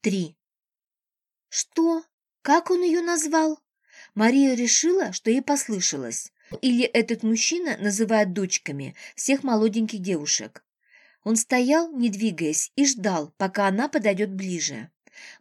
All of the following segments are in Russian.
Три. Что? Как он ее назвал? Мария решила, что ей послышалось. Или этот мужчина называет дочками всех молоденьких девушек. Он стоял, не двигаясь, и ждал, пока она подойдет ближе.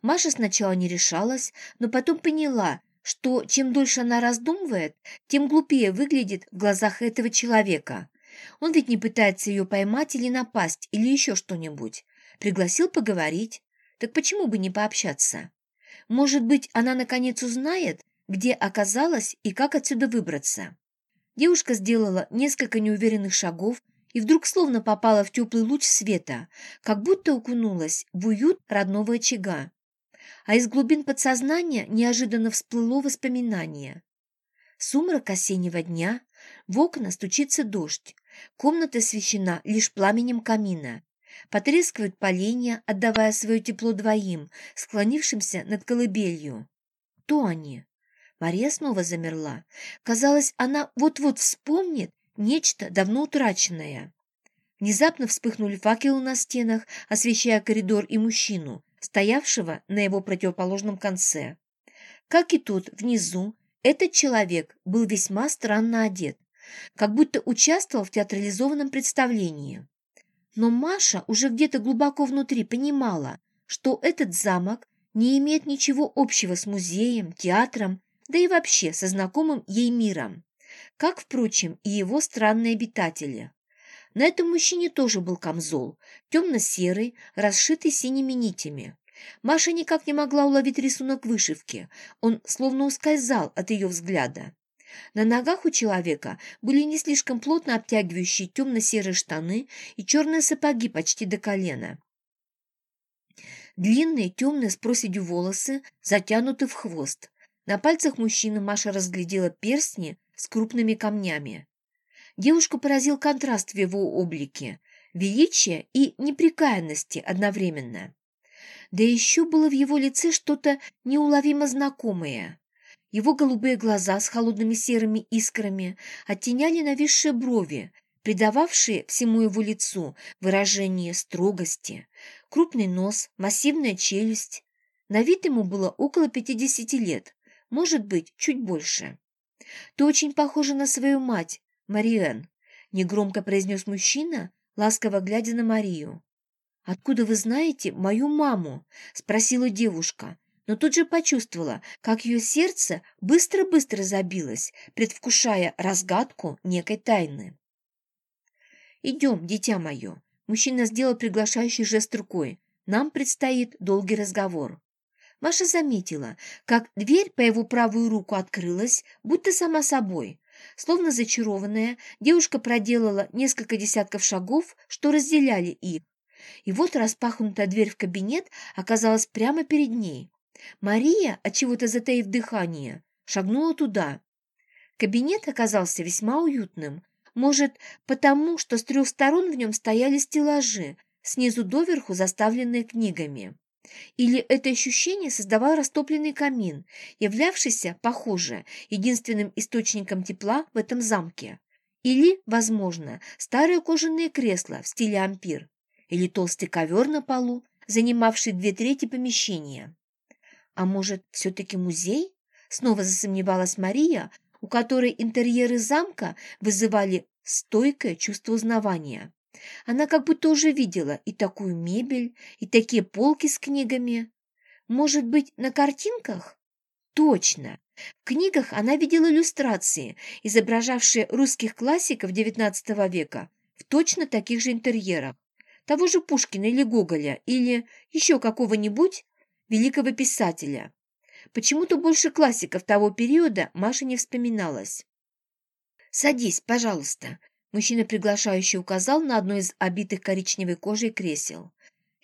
Маша сначала не решалась, но потом поняла, что чем дольше она раздумывает, тем глупее выглядит в глазах этого человека. Он ведь не пытается ее поймать или напасть, или еще что-нибудь. Пригласил поговорить. Так почему бы не пообщаться? Может быть, она наконец узнает, где оказалась и как отсюда выбраться. Девушка сделала несколько неуверенных шагов и вдруг словно попала в теплый луч света, как будто окунулась в уют родного очага. А из глубин подсознания неожиданно всплыло воспоминание. Сумрак осеннего дня, в окна стучится дождь, комната освещена лишь пламенем камина. Потрескивают поленья, отдавая свое тепло двоим, склонившимся над колыбелью. Кто они? Мария снова замерла. Казалось, она вот-вот вспомнит нечто давно утраченное. Внезапно вспыхнули факелы на стенах, освещая коридор и мужчину, стоявшего на его противоположном конце. Как и тот внизу, этот человек был весьма странно одет, как будто участвовал в театрализованном представлении. Но Маша уже где-то глубоко внутри понимала, что этот замок не имеет ничего общего с музеем, театром, да и вообще со знакомым ей миром, как, впрочем, и его странные обитатели. На этом мужчине тоже был камзол, темно-серый, расшитый синими нитями. Маша никак не могла уловить рисунок вышивки, он словно ускользал от ее взгляда. На ногах у человека были не слишком плотно обтягивающие темно-серые штаны и черные сапоги почти до колена. Длинные темные с проседью волосы затянуты в хвост. На пальцах мужчины Маша разглядела перстни с крупными камнями. Девушку поразил контраст в его облике, величие и неприкаянности одновременно. Да еще было в его лице что-то неуловимо знакомое. Его голубые глаза с холодными серыми искрами оттеняли нависшие брови, придававшие всему его лицу выражение строгости. Крупный нос, массивная челюсть. На вид ему было около 50 лет, может быть, чуть больше. «Ты очень похожа на свою мать, Мариэн», — негромко произнес мужчина, ласково глядя на Марию. «Откуда вы знаете мою маму?» — спросила девушка, но тут же почувствовала, как ее сердце быстро-быстро забилось, предвкушая разгадку некой тайны. «Идем, дитя мое!» Мужчина сделал приглашающий жест рукой. «Нам предстоит долгий разговор». Маша заметила, как дверь по его правую руку открылась, будто сама собой. Словно зачарованная, девушка проделала несколько десятков шагов, что разделяли их. И вот распахнутая дверь в кабинет оказалась прямо перед ней. Мария, отчего-то затаив дыхание, шагнула туда. Кабинет оказался весьма уютным. Может, потому, что с трех сторон в нем стояли стеллажи, снизу доверху заставленные книгами. Или это ощущение создавал растопленный камин, являвшийся, похоже, единственным источником тепла в этом замке. Или, возможно, старые кожаные кресла в стиле ампир. Или толстый ковер на полу, занимавший две трети помещения. А может, все-таки музей? Снова засомневалась Мария, у которой интерьеры замка вызывали стойкое чувство узнавания. Она как будто уже видела и такую мебель, и такие полки с книгами. Может быть, на картинках? Точно! В книгах она видела иллюстрации, изображавшие русских классиков XIX века в точно таких же интерьерах. Того же Пушкина или Гоголя, или еще какого-нибудь великого писателя. Почему-то больше классиков того периода Маша не вспоминалась. «Садись, пожалуйста», Мужчина приглашающий указал на одно из обитых коричневой кожей кресел.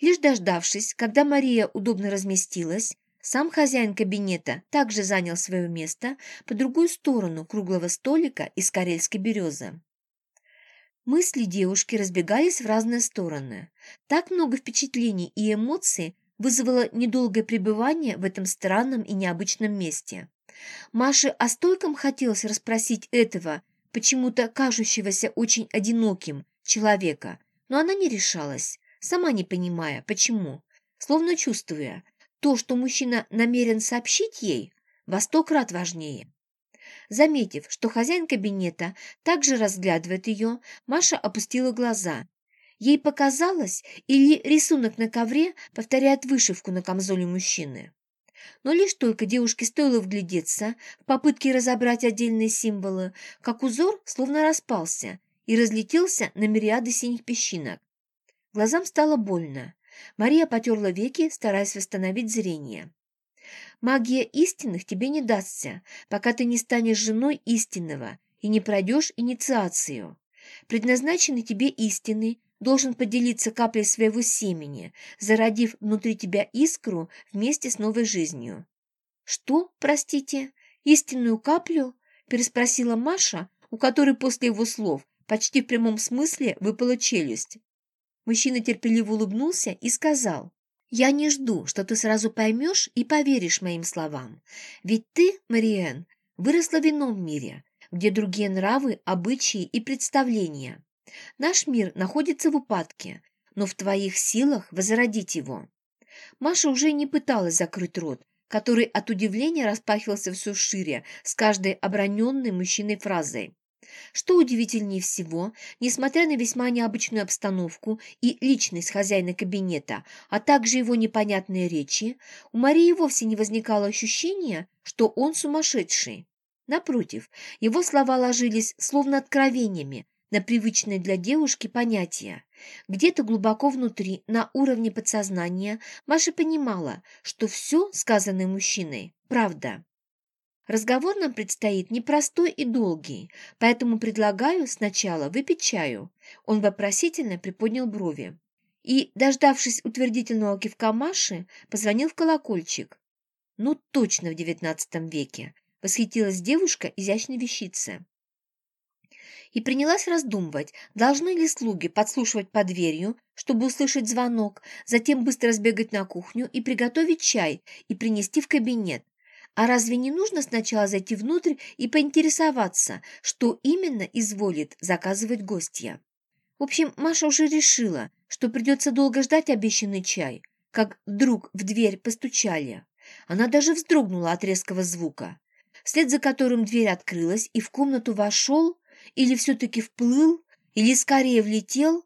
Лишь дождавшись, когда Мария удобно разместилась, сам хозяин кабинета также занял свое место по другую сторону круглого столика из карельской березы. Мысли девушки разбегались в разные стороны. Так много впечатлений и эмоций вызвало недолгое пребывание в этом странном и необычном месте. Маше о стойком хотелось расспросить этого почему-то кажущегося очень одиноким человека, но она не решалась, сама не понимая, почему, словно чувствуя, то, что мужчина намерен сообщить ей, во сто крат важнее. Заметив, что хозяин кабинета также разглядывает ее, Маша опустила глаза. Ей показалось, или рисунок на ковре повторяет вышивку на камзоле мужчины. Но лишь только девушке стоило вглядеться в попытке разобрать отдельные символы, как узор словно распался и разлетелся на мириады синих песчинок. Глазам стало больно. Мария потерла веки, стараясь восстановить зрение. «Магия истинных тебе не дастся, пока ты не станешь женой истинного и не пройдешь инициацию. Предназначенный тебе истинный должен поделиться каплей своего семени, зародив внутри тебя искру вместе с новой жизнью». «Что, простите, истинную каплю?» – переспросила Маша, у которой после его слов почти в прямом смысле выпала челюсть. Мужчина терпеливо улыбнулся и сказал, «Я не жду, что ты сразу поймешь и поверишь моим словам. Ведь ты, Мариэн, выросла в ином мире, где другие нравы, обычаи и представления. Наш мир находится в упадке, но в твоих силах возродить его». Маша уже не пыталась закрыть рот, который от удивления распахивался все шире с каждой оброненной мужчиной фразой. Что удивительнее всего, несмотря на весьма необычную обстановку и личность хозяина кабинета, а также его непонятные речи, у Марии вовсе не возникало ощущения, что он сумасшедший. Напротив, его слова ложились словно откровениями на привычные для девушки понятия. Где-то глубоко внутри, на уровне подсознания, Маша понимала, что все, сказанное мужчиной, правда. Разговор нам предстоит непростой и долгий, поэтому предлагаю сначала выпить чаю». Он вопросительно приподнял брови. И, дождавшись утвердительного кивка Маши, позвонил в колокольчик. «Ну, точно в девятнадцатом веке!» — восхитилась девушка изящной вещицы. И принялась раздумывать, должны ли слуги подслушивать под дверью, чтобы услышать звонок, затем быстро сбегать на кухню и приготовить чай и принести в кабинет, а разве не нужно сначала зайти внутрь и поинтересоваться, что именно изволит заказывать гостья? В общем, Маша уже решила, что придется долго ждать обещанный чай, как вдруг в дверь постучали. Она даже вздрогнула от резкого звука, вслед за которым дверь открылась, и в комнату вошел, или все-таки вплыл, или скорее влетел,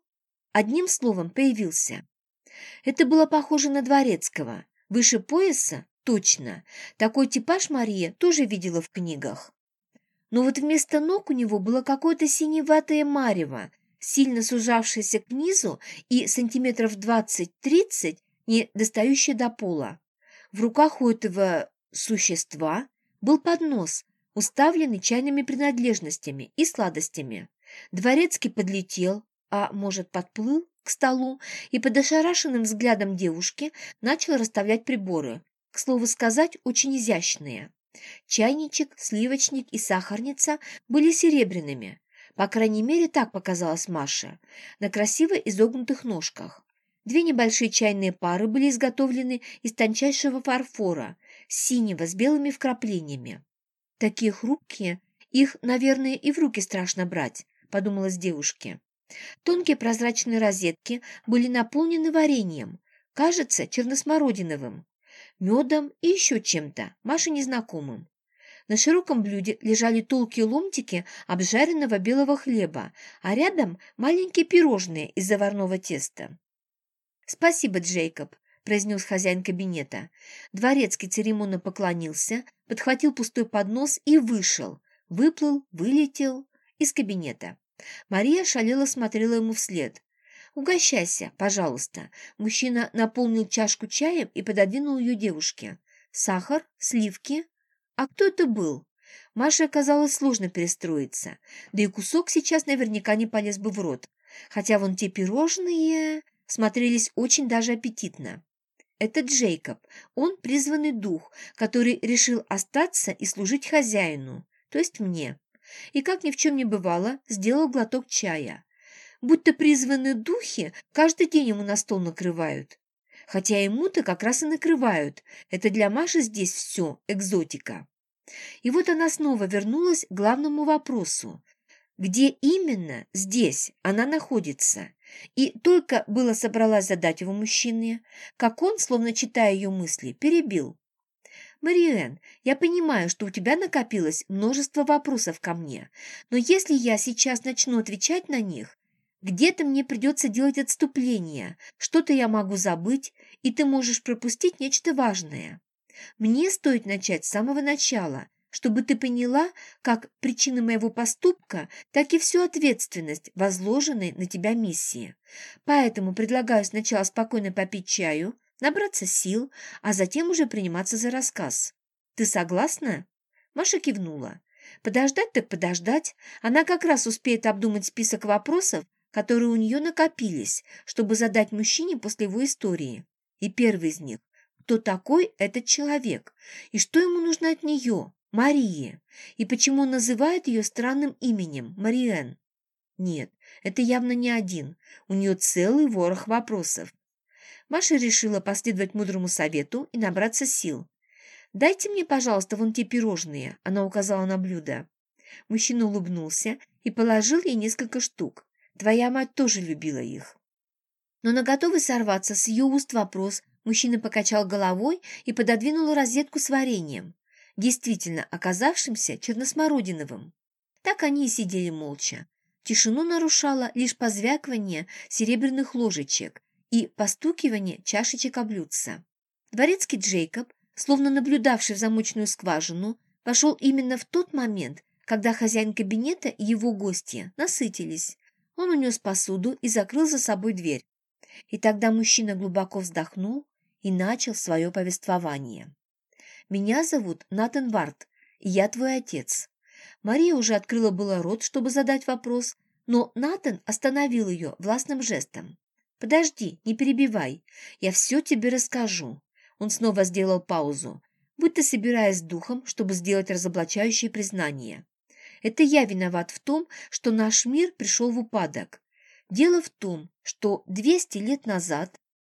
одним словом появился. Это было похоже на дворецкого, выше пояса, Точно, такой типаж Мария тоже видела в книгах. Но вот вместо ног у него было какое-то синеватое марево, сильно сужавшееся к низу и сантиметров 20-30, не достающее до пола. В руках у этого существа был поднос, уставленный чайными принадлежностями и сладостями. Дворецкий подлетел, а может подплыл к столу и под ошарашенным взглядом девушки начал расставлять приборы, к слову сказать, очень изящные. Чайничек, сливочник и сахарница были серебряными. По крайней мере, так показалось Маше, на красиво изогнутых ножках. Две небольшие чайные пары были изготовлены из тончайшего фарфора, синего с белыми вкраплениями. Такие хрупкие, их, наверное, и в руки страшно брать, подумалось девушке. Тонкие прозрачные розетки были наполнены вареньем, кажется, черносмородиновым медом и еще чем-то, Маше незнакомым. На широком блюде лежали толкие ломтики обжаренного белого хлеба, а рядом маленькие пирожные из заварного теста. «Спасибо, Джейкоб», – произнес хозяин кабинета. Дворецкий церемонно поклонился, подхватил пустой поднос и вышел. Выплыл, вылетел из кабинета. Мария шалела смотрела ему вслед. «Угощайся, пожалуйста». Мужчина наполнил чашку чаем и пододвинул ее девушке. «Сахар? Сливки?» «А кто это был?» Маше оказалось сложно перестроиться, да и кусок сейчас наверняка не полез бы в рот. Хотя вон те пирожные смотрелись очень даже аппетитно. Это Джейкоб. Он призванный дух, который решил остаться и служить хозяину, то есть мне. И, как ни в чем не бывало, сделал глоток чая будто призванные духи каждый день ему на стол накрывают. Хотя ему-то как раз и накрывают. Это для Маши здесь все экзотика. И вот она снова вернулась к главному вопросу. Где именно здесь она находится. И только было собралась задать его мужчине, как он, словно читая ее мысли, перебил. «Мариэн, я понимаю, что у тебя накопилось множество вопросов ко мне, но если я сейчас начну отвечать на них, где-то мне придется делать отступление, что-то я могу забыть, и ты можешь пропустить нечто важное. Мне стоит начать с самого начала, чтобы ты поняла, как причина моего поступка, так и всю ответственность возложенной на тебя миссии. Поэтому предлагаю сначала спокойно попить чаю, набраться сил, а затем уже приниматься за рассказ. Ты согласна?» Маша кивнула. Подождать так подождать. Она как раз успеет обдумать список вопросов, которые у нее накопились, чтобы задать мужчине после его истории. И первый из них – кто такой этот человек и что ему нужно от нее, Марии, и почему он называет ее странным именем – Мариэн. Нет, это явно не один, у нее целый ворох вопросов. Маша решила последовать мудрому совету и набраться сил. «Дайте мне, пожалуйста, вон те пирожные», – она указала на блюдо. Мужчина улыбнулся и положил ей несколько штук. Твоя мать тоже любила их. Но на готовый сорваться с ее уст вопрос мужчина покачал головой и пододвинул розетку с вареньем, действительно оказавшимся черносмородиновым. Так они и сидели молча. Тишину нарушало лишь позвякивание серебряных ложечек и постукивание чашечек о блюдца. Дворецкий Джейкоб, словно наблюдавший в замочную скважину, пошел именно в тот момент, когда хозяин кабинета и его гости насытились, он унес посуду и закрыл за собой дверь. И тогда мужчина глубоко вздохнул и начал свое повествование. «Меня зовут Натан Варт, и я твой отец». Мария уже открыла было рот, чтобы задать вопрос, но Натан остановил ее властным жестом. «Подожди, не перебивай, я все тебе расскажу». Он снова сделал паузу, будто собираясь духом, чтобы сделать разоблачающее признание. Это я виноват в том, что наш мир пришел в упадок. Дело в том, что 200 лет назад